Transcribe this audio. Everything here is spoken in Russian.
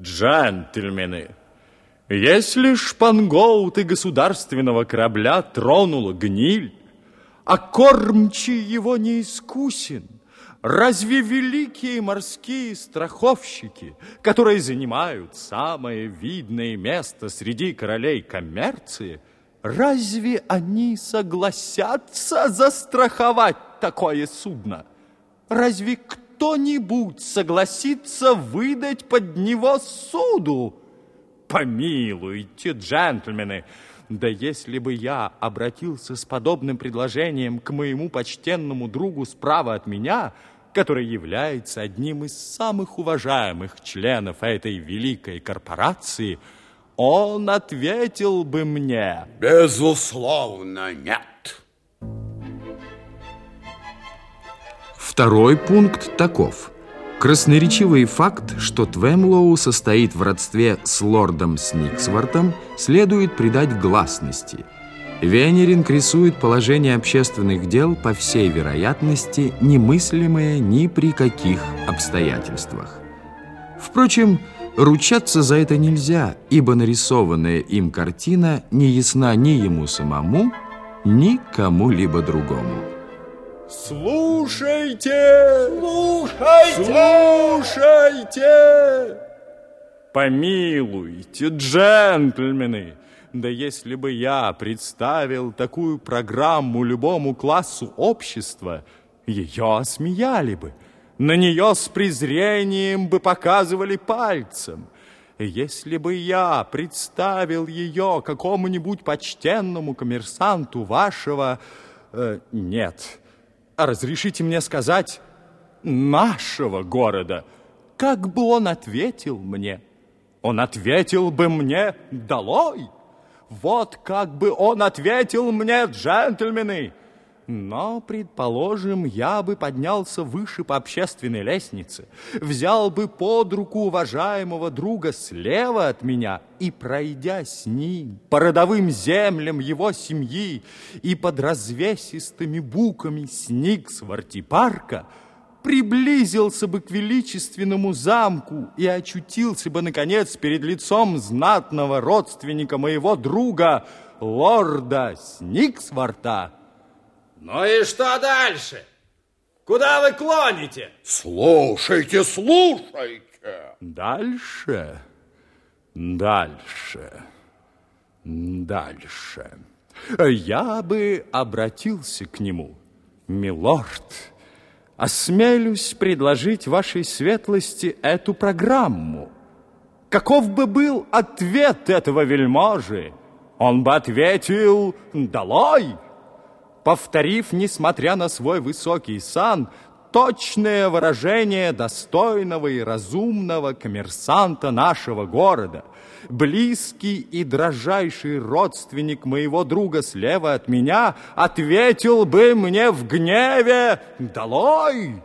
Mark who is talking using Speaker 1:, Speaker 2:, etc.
Speaker 1: Джентльмены, если шпангоуты государственного корабля тронула гниль, а кормчий его не искусен, разве великие морские страховщики, которые занимают самое видное место среди королей коммерции, разве они согласятся застраховать такое судно? Разве кто кто-нибудь согласится выдать под него суду? Помилуйте, джентльмены, да если бы я обратился с подобным предложением к моему почтенному другу справа от меня, который является одним из самых уважаемых членов этой великой корпорации, он ответил бы мне...
Speaker 2: Безусловно, нет.
Speaker 3: Второй пункт таков. Красноречивый факт, что Твемлоу состоит в родстве с лордом Сниксвортом, следует придать гласности. Венеринг рисует положение общественных дел, по всей вероятности, немыслимое ни при каких обстоятельствах. Впрочем, ручаться за это нельзя, ибо нарисованная им картина не ясна ни ему самому, ни кому-либо другому.
Speaker 1: Слушайте!
Speaker 2: Слушайте!
Speaker 1: Слушайте! Помилуйте, джентльмены! Да если бы я представил такую программу любому классу общества, ее осмеяли бы, на нее с презрением бы показывали пальцем. Если бы я представил ее какому-нибудь почтенному коммерсанту вашего... Э, нет, а разрешите мне сказать нашего города, как бы он ответил мне? Он ответил бы мне «Долой!» Вот как бы он ответил мне, джентльмены! Но, предположим, я бы поднялся выше по общественной лестнице, взял бы под руку уважаемого друга слева от меня и, пройдя с ним по родовым землям его семьи и под развесистыми буками Сниксворти парка, приблизился бы к величественному замку и очутился бы, наконец, перед лицом знатного родственника моего друга, лорда Сниксворта,
Speaker 4: ну и что дальше? Куда вы клоните?
Speaker 2: Слушайте, слушайте.
Speaker 1: Дальше, дальше, дальше. Я бы обратился к нему. Милорд, осмелюсь предложить вашей светлости эту программу. Каков бы был ответ этого вельможи? Он бы ответил «Долой!» Повторив, несмотря на свой высокий сан, точное выражение достойного и разумного коммерсанта нашего города, близкий и дрожайший родственник моего друга слева от меня, ответил бы мне в гневе «Долой!»